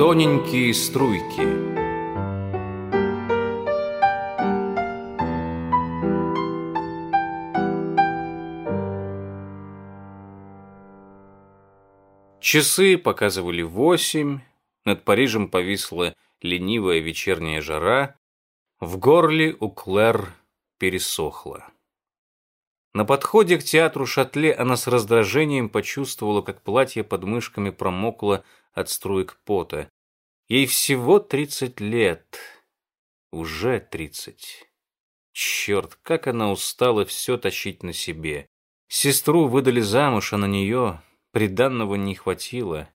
Тоненькие струйки Часы показывали восемь, над Парижем повисла ленивая вечерняя жара, в горле у Клэр пересохло. На подходе к театру Шатле она с раздражением почувствовала, как платье под мышками промокло от струек пота. Ей всего тридцать лет. Уже тридцать. Черт, как она устала все тащить на себе. Сестру выдали замуж, а на нее приданного не хватило.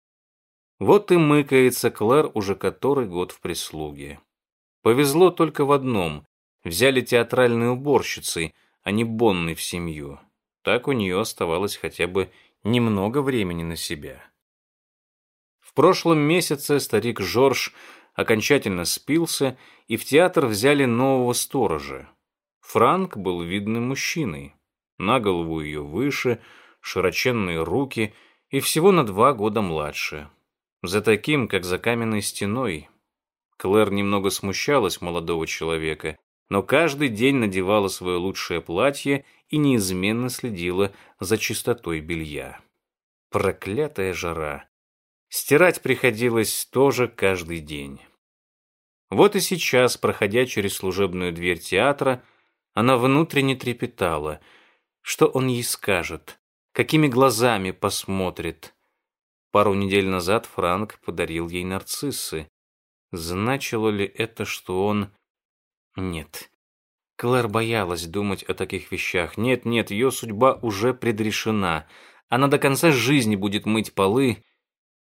Вот и мыкается Клэр уже который год в прислуге. Повезло только в одном. Взяли театральные уборщицы, а не Бонны в семью. Так у нее оставалось хотя бы немного времени на себя. В прошлом месяце старик Жорж окончательно спился, и в театр взяли нового сторожа. Франк был видным мужчиной. На голову ее выше, широченные руки и всего на два года младше. За таким, как за каменной стеной. Клэр немного смущалась молодого человека, но каждый день надевала свое лучшее платье и неизменно следила за чистотой белья. Проклятая жара. Стирать приходилось тоже каждый день. Вот и сейчас, проходя через служебную дверь театра, она внутренне трепетала. Что он ей скажет? Какими глазами посмотрит? Пару недель назад Франк подарил ей нарциссы. Значило ли это, что он нет. Клэр боялась думать о таких вещах. Нет, нет, ее судьба уже предрешена. Она до конца жизни будет мыть полы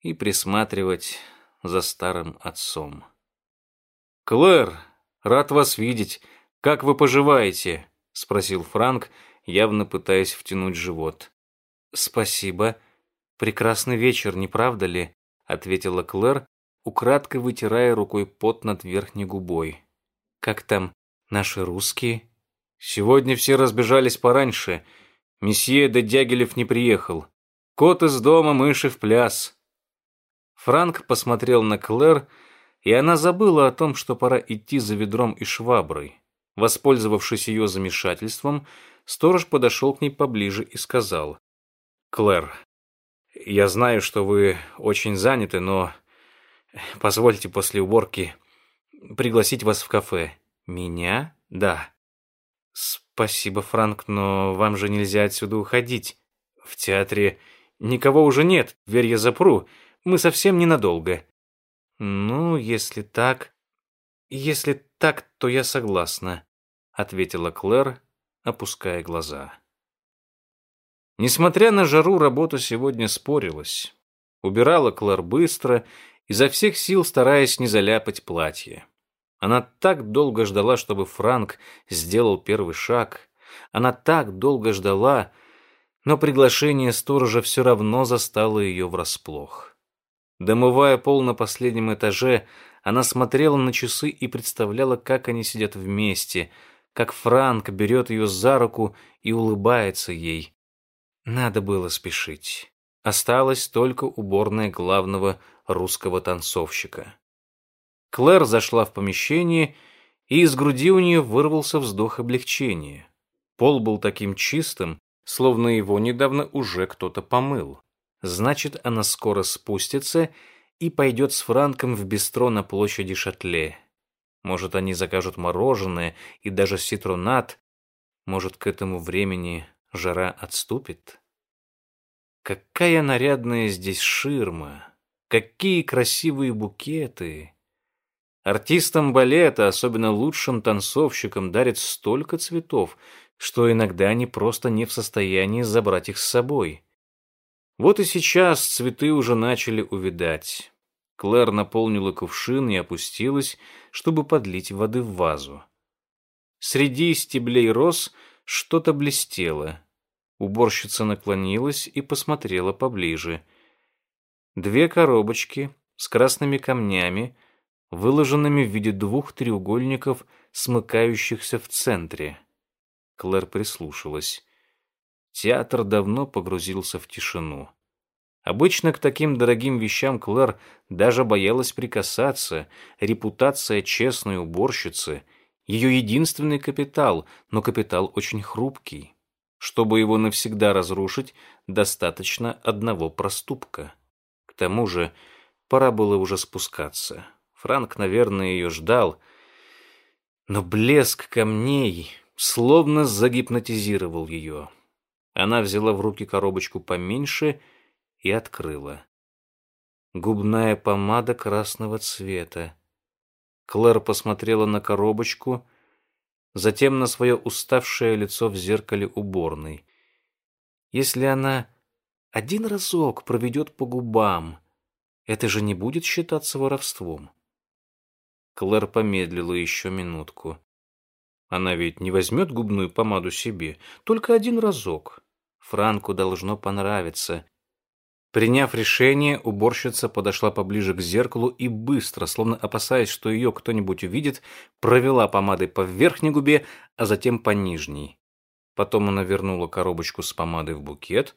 и присматривать за старым отцом. «Клэр, рад вас видеть. Как вы поживаете?» — спросил Франк, явно пытаясь втянуть живот. «Спасибо. Прекрасный вечер, не правда ли?» — ответила Клэр, украдкой вытирая рукой пот над верхней губой. Как там наши русские? Сегодня все разбежались пораньше. Месье де Дягилев не приехал. Кот из дома, мыши в пляс. Франк посмотрел на Клэр, и она забыла о том, что пора идти за ведром и шваброй. Воспользовавшись ее замешательством, сторож подошел к ней поближе и сказал. «Клэр, я знаю, что вы очень заняты, но позвольте после уборки пригласить вас в кафе. Меня? Да. Спасибо, Франк, но вам же нельзя отсюда уходить. В театре никого уже нет, дверь я запру. Мы совсем ненадолго. Ну, если так... Если так, то я согласна, ответила Клэр, опуская глаза. Несмотря на жару, работа сегодня спорилась. Убирала Клэр быстро изо всех сил стараясь не заляпать платье. Она так долго ждала, чтобы Франк сделал первый шаг. Она так долго ждала, но приглашение сторожа все равно застало ее врасплох. Домывая пол на последнем этаже, она смотрела на часы и представляла, как они сидят вместе, как Франк берет ее за руку и улыбается ей. Надо было спешить. Осталась только уборная главного русского танцовщика. Клэр зашла в помещение, и из груди у нее вырвался вздох облегчения. Пол был таким чистым, словно его недавно уже кто-то помыл. Значит, она скоро спустится и пойдет с Франком в бистро на площади Шатле. Может, они закажут мороженое и даже ситрунат. Может, к этому времени жара отступит. Какая нарядная здесь ширма! Какие красивые букеты! Артистам балета, особенно лучшим танцовщикам, дарят столько цветов, что иногда они просто не в состоянии забрать их с собой. Вот и сейчас цветы уже начали увядать. Клэр наполнила кувшин и опустилась, чтобы подлить воды в вазу. Среди стеблей роз что-то блестело. Уборщица наклонилась и посмотрела поближе. Две коробочки с красными камнями, выложенными в виде двух треугольников, смыкающихся в центре. Клэр прислушалась. Театр давно погрузился в тишину. Обычно к таким дорогим вещам Клэр даже боялась прикасаться. Репутация честной уборщицы — ее единственный капитал, но капитал очень хрупкий. Чтобы его навсегда разрушить, достаточно одного проступка. К тому же пора было уже спускаться. Франк, наверное, ее ждал, но блеск камней словно загипнотизировал ее. Она взяла в руки коробочку поменьше — и открыла. Губная помада красного цвета. Клэр посмотрела на коробочку, затем на свое уставшее лицо в зеркале уборной. Если она один разок проведет по губам, это же не будет считаться воровством. Клэр помедлила еще минутку. Она ведь не возьмет губную помаду себе, только один разок. Франку должно понравиться. Приняв решение, уборщица подошла поближе к зеркалу и быстро, словно опасаясь, что ее кто-нибудь увидит, провела помадой по верхней губе, а затем по нижней. Потом она вернула коробочку с помадой в букет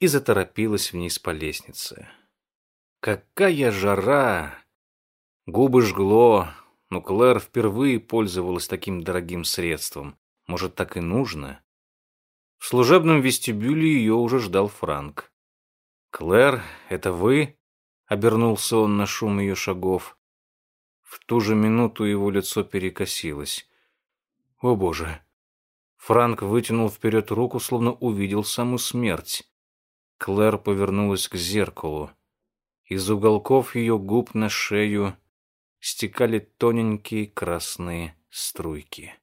и заторопилась вниз по лестнице. Какая жара! Губы жгло, но Клэр впервые пользовалась таким дорогим средством. Может, так и нужно? В служебном вестибюле ее уже ждал Франк. «Клэр, это вы?» — обернулся он на шум ее шагов. В ту же минуту его лицо перекосилось. «О, Боже!» Франк вытянул вперед руку, словно увидел саму смерть. Клэр повернулась к зеркалу. Из уголков ее губ на шею стекали тоненькие красные струйки.